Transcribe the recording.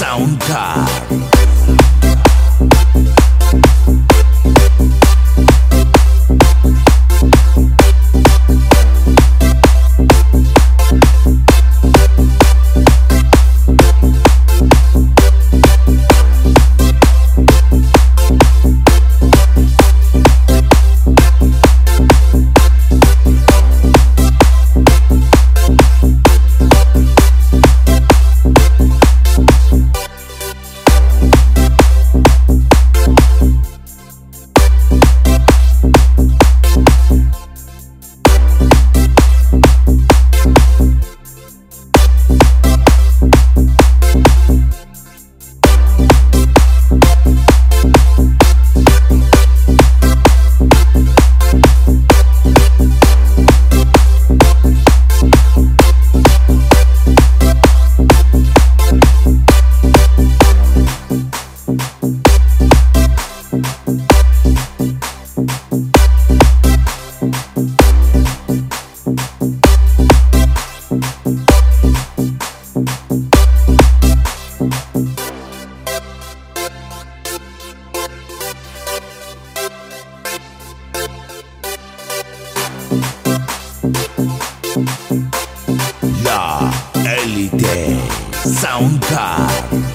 Soundcar. La Elite Soundcard.